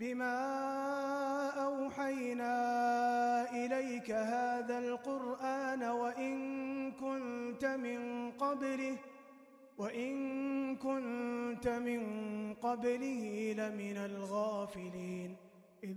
بما أوحينا إليك هذا القرآن وإن كنت من قبله وإن كنت من قبله لمن الغافلين إذ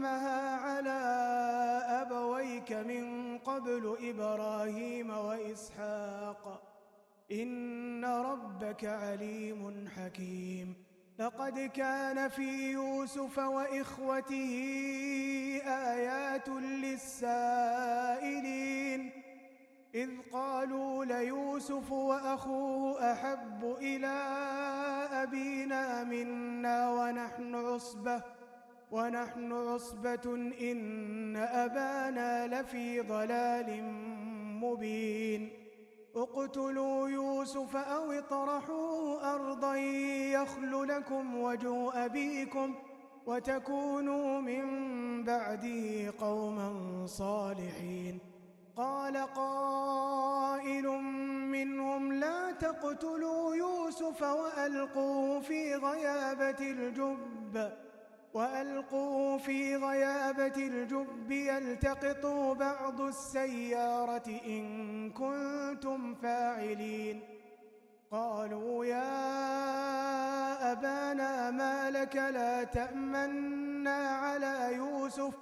أمها على أبويك من قبل إبراهيم وإسحاق. إن ربك عليم حكيم. لقد كان في يوسف وإخوته آيات للسائلين. إذ قالوا ليوسف وأخوه أحب إلى أبينا منا ونحن عصبة. ونحن عصبة إن أبانا لفي ضلال مبين. اقتلوا يوسف أو اطرحوا أرضا يخل لكم وجو أبيكم وتكونوا من بعده قوما صالحين. قال قائل منهم لا تقتلوا يوسف وألقوه في غيابة الجب. وألقوا في غيابة الجب يلتقطوا بعض السيارة إن كنتم فاعلين. قالوا يا أبانا ما لك لا تأمنا على يوسف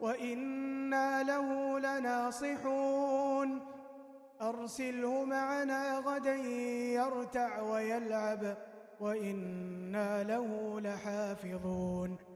وإنا له لناصحون. أرسله معنا غدا يرتع ويلعب وإنا له لحافظون.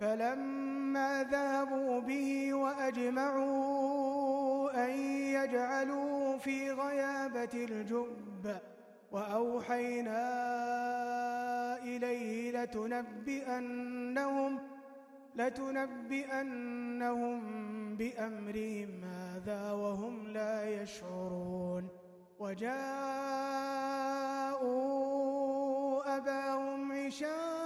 فلما ذهبوا به وأجمعوا أن يجعلوا في غيابة الجب وأوحينا إليه لتنبئنهم لتنبئنهم بأمرهم هذا وهم لا يشعرون. وجاءوا أباهم عشاءً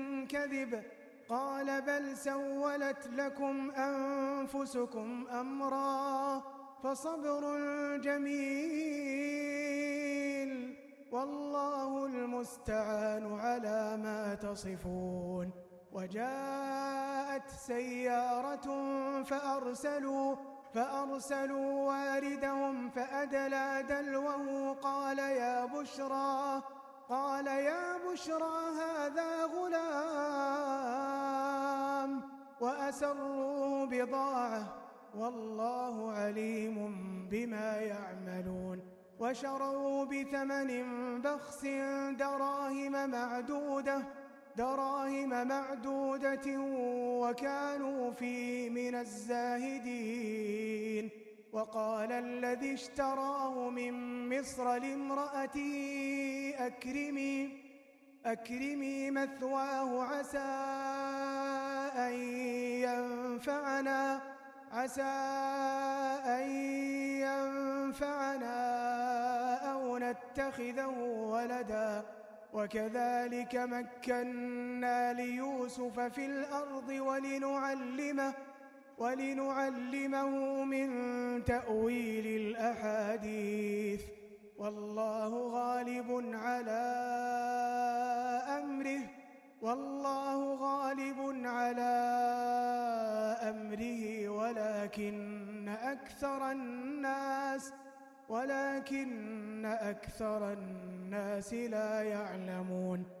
الكذب. قال بل سولت لكم أنفسكم أمرا فصبر جميل. والله المستعان على ما تصفون. وجاءت سيارة فأرسلوا فأرسلوا واردهم فأدلى دلوه. قال يا بشرى قال يا بشرى هذا غلام وأسروه بضاعة والله عليم بما يعملون وشروا بثمن بخس دراهم معدودة دراهم معدودة وكانوا فيه من الزاهدين وقال الذي اشتراه من مصر لامرأتي أكرمي أكرمي مثواه عسى أن ينفعنا عسى أن ينفعنا أو نتخذه ولدا. وكذلك مكنا ليوسف في الأرض ولنعلمه ولنعلمه من تأويل الأحاديث والله غالب على أمره والله غالب على أمره ولكن أكثر الناس ولكن أكثر الناس لا يعلمون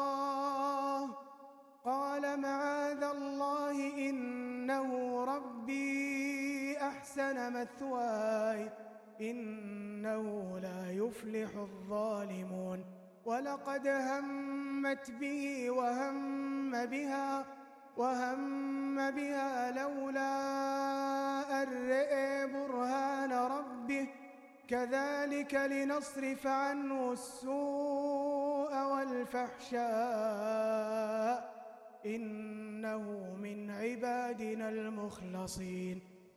كان مثواي إنه لا يفلح الظالمون. ولقد همت به وهم بها وهم بها لولا أرئ برهان ربه. كذلك لنصرف عنه السوء والفحشاء. إنه من عبادنا المخلصين.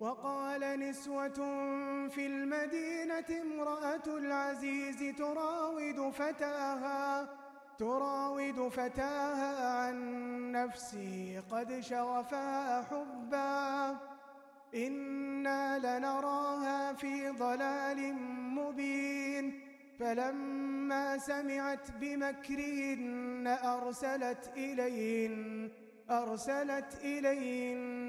وقال نسوة في المدينة امرأة العزيز تراود فتاها تراود فتاها عن نفسي قد شغفها حبا. إنا لنراها في ضلال مبين. فلما سمعت بمكرهن أرسلت إليهن أرسلت إليهن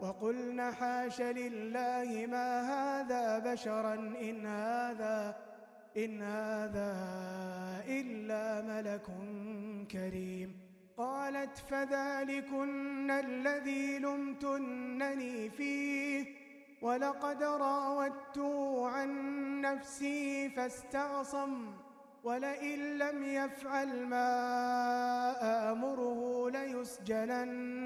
وقلنا حاش لله ما هذا بشرا إن هذا إن هذا إلا ملك كريم. قالت فذلكن الذي لمتنني فيه ولقد راودته عن نفسي فاستعصم ولئن لم يفعل ما آمره ليسجنن.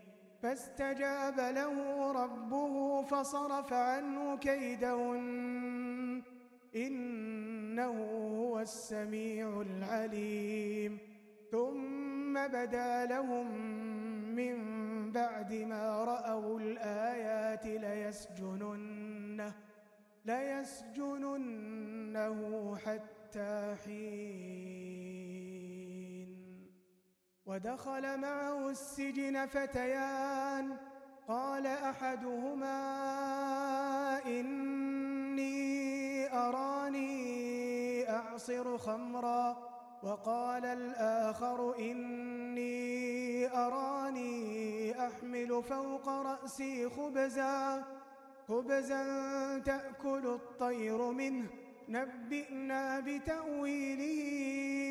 فاستجاب له ربه فصرف عنه كيدهن. إنه هو السميع العليم. ثم بدا لهم من بعد ما رأوا الآيات ليسجننه, ليسجننه حتى حين ودخل معه السجن فتيان. قال أحدهما إني أراني أعصر خمرا. وقال الآخر إني أراني أحمل فوق رأسي خبزا. خبزا تأكل الطير منه. نبئنا بتأويله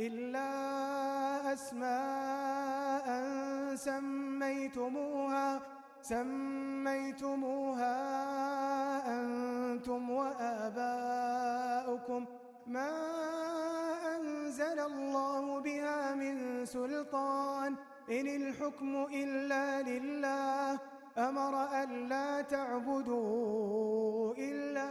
إلا أسماء سميتموها سميتموها أنتم وآباؤكم. ما أنزل الله بها من سلطان إن الحكم إلا لله. أمر أن لا تعبدوا إلا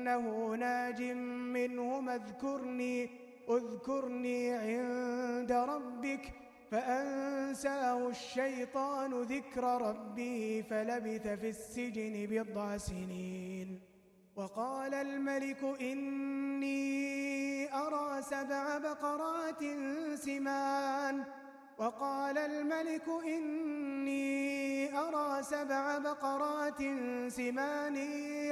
أنه ناج منه اذكرني, اذكرني عند ربك فأنساه الشيطان ذكر ربي فلبث في السجن بضع سنين وقال الملك إني أرى سبع بقرات سمان وقال الملك إني أرى سبع بقرات سمان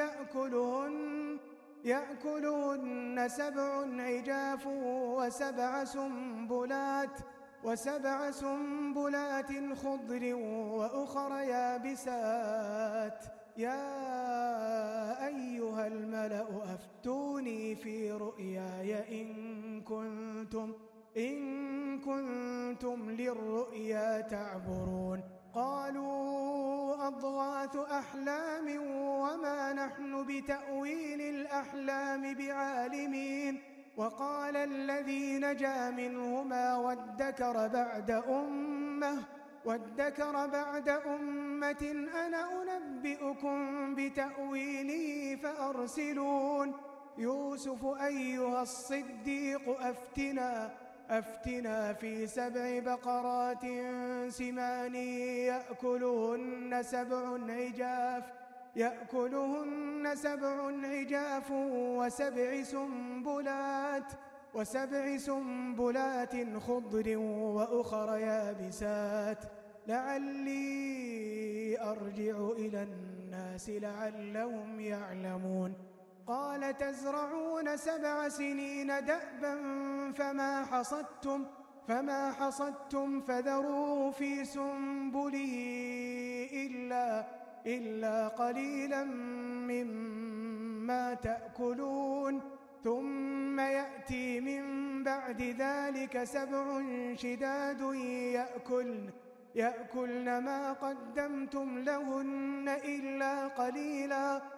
يأكلهن يأكلون سبع عجاف وسبع سنبلات وسبع سنبلات خضر وأخر يابسات. يا أيها الملأ أفتوني في رؤياي إن كنتم إن كنتم للرؤيا تعبرون. قالوا أضغاث أحلام وما نحن بتأويل الأحلام بعالمين. وقال الذي نجا منهما وادكر بعد أمة وادكر بعد أمة أنا أنبئكم بتأويلي فأرسلون. يوسف أيها الصديق أفتنا. أفتنا في سبع بقرات سمان يأكلهن سبع عجاف يأكلهن سبع عجاف وسبع سنبلات وسبع سنبلات خضر وأخر يابسات. لعلي أرجع إلى الناس لعلهم يعلمون. قال تزرعون سبع سنين دأبا فما حصدتم فما حصدتم فذروه في سنبله إلا, إلا قليلا مما تأكلون. ثم يأتي من بعد ذلك سبع شداد يأكلن يأكلن ما قدمتم لهن إلا قليلاً.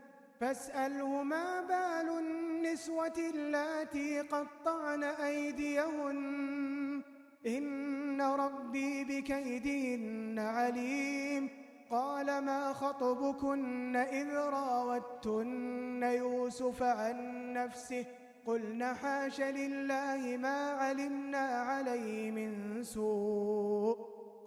فاسأله ما بال النسوة اللاتي قطعن أيديهن. إن ربي بكيدين عليم. قال ما خطبكن إذ راوتن يوسف عن نفسه. قلن حاش لله ما علمنا عليه من سوء.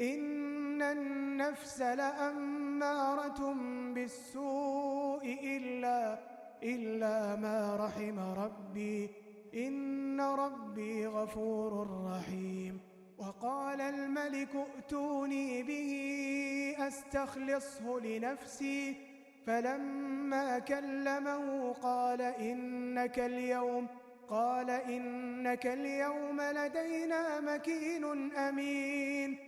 إن النفس لأمارة بالسوء إلا, إلا ما رحم ربي. إن ربي غفور رحيم. وقال الملك ائتوني به أستخلصه لنفسي. فلما كلمه قال إنك اليوم قال إنك اليوم لدينا مكين أمين.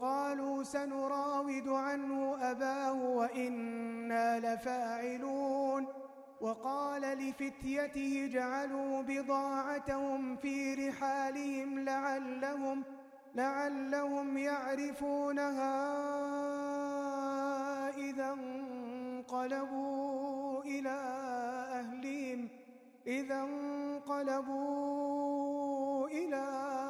قالوا سنراود عنه أباه وإنا لفاعلون. وقال لفتيته جعلوا بضاعتهم في رحالهم لعلهم لعلهم يعرفونها إذا انقلبوا إلى أهلهم إذا انقلبوا إلى أهلهم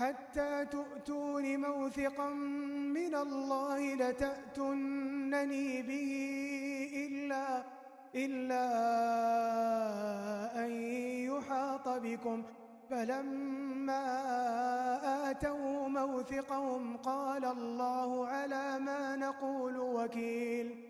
حتى تؤتون موثقا من الله لتأتنني به إلا, إلا أن يحاط بكم. فلما آتوا موثقهم قال الله على ما نقول وكيل.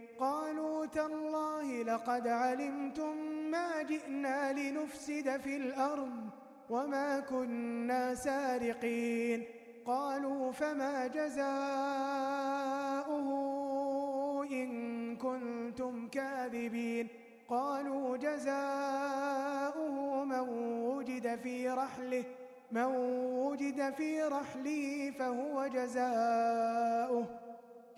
قالوا تالله لقد علمتم ما جئنا لنفسد في الأرض وما كنا سارقين. قالوا فما جزاؤه إن كنتم كاذبين. قالوا جزاؤه من وجد في رحله من وجد في رحله فهو جزاؤه.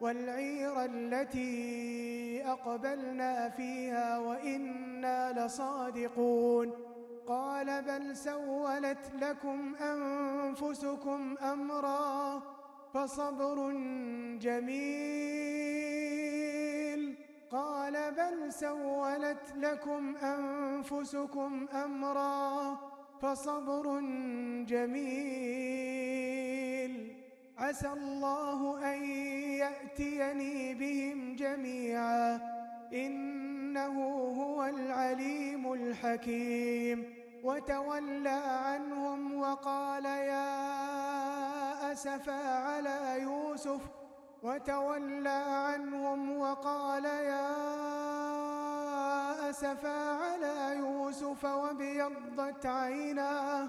والعير التي أقبلنا فيها وإنا لصادقون. قال بل سولت لكم أنفسكم أمرا فصبر جميل. قال بل سولت لكم أنفسكم أمرا فصبر جميل. عسى الله أن يأتيني بهم جميعا إنه هو العليم الحكيم. وتولى عنهم وقال يا أسفا على يوسف. وتولى عنهم وقال يا أسفا على يوسف وبيضت عيناه.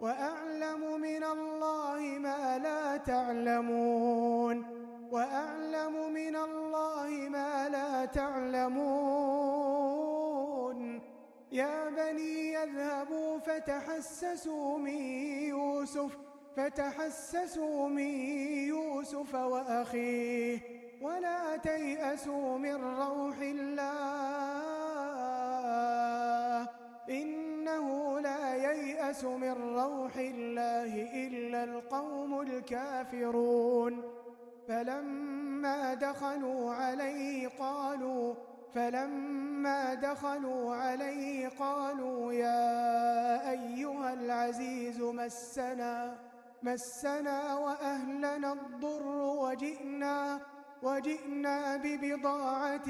وأعلم من الله ما لا تعلمون وأعلم من الله ما لا تعلمون يا بني يذهبوا فتحسسوا من يوسف فتحسسوا من يوسف وأخيه ولا تيأسوا من روح الله إن إنه لا ييأس من روح الله إلا القوم الكافرون. فلما دخلوا عليه قالوا فلما دخلوا عليه قالوا يا أيها العزيز مسنا مسنا وأهلنا الضر وجئنا وجئنا ببضاعة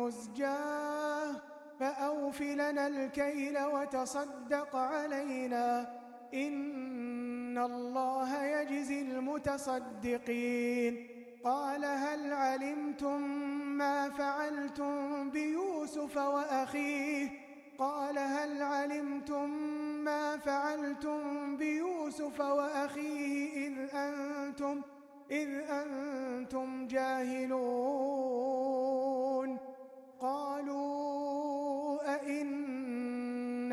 مزجاة. فأوف لنا الكيل وتصدق علينا إن الله يجزي المتصدقين. قال هل علمتم ما فعلتم بيوسف وأخيه؟ قال هل علمتم ما فعلتم بيوسف وأخيه إذ أنتم, إذ أنتم جاهلون؟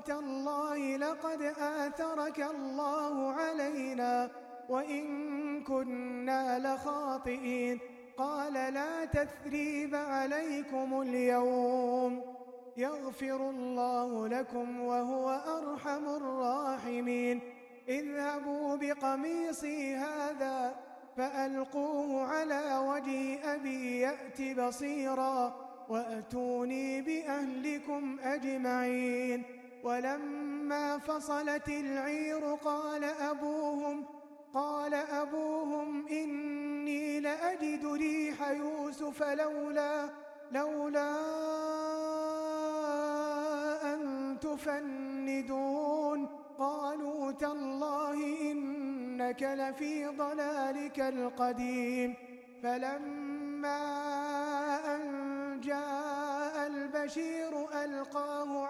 تالله لقد آثرك الله علينا وإن كنا لخاطئين قال لا تثريب عليكم اليوم يغفر الله لكم وهو أرحم الراحمين اذهبوا بقميصي هذا فألقوه على وجه أبي يأتي بصيرا وأتوني بأهلكم أجمعين ولما فصلت العير قال أبوهم قال أبوهم إني لأجد ريح يوسف لولا لولا أن تفندون. قالوا تالله إنك لفي ضلالك القديم. فلما أن جاء البشير ألقاه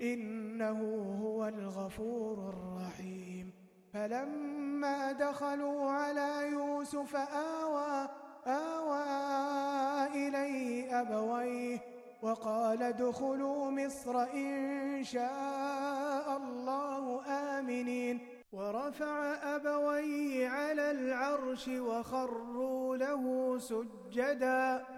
إنه هو الغفور الرحيم. فلما دخلوا على يوسف آوى آوى إليه أبويه وقال دخلوا مصر إن شاء الله آمنين. ورفع أبويه على العرش وخروا له سجداً.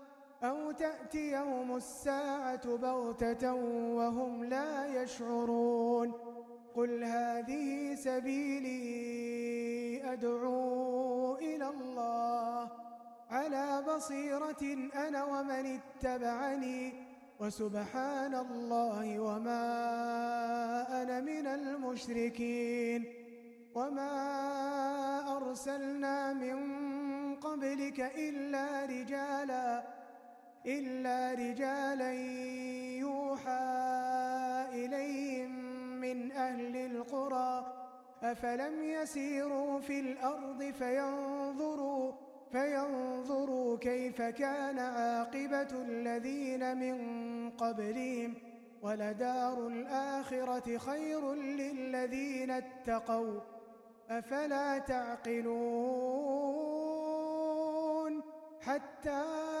أو تأتي يوم الساعة بغتة وهم لا يشعرون قل هذه سبيلي أدعو إلى الله على بصيرة أنا ومن اتبعني وسبحان الله وما أنا من المشركين وما أرسلنا من قبلك إلا رجالاً إلا رجالا يوحى إليهم من أهل القرى أفلم يسيروا في الأرض فينظروا, فينظروا كيف كان عاقبة الذين من قبلهم ولدار الآخرة خير للذين اتقوا أفلا تعقلون حتى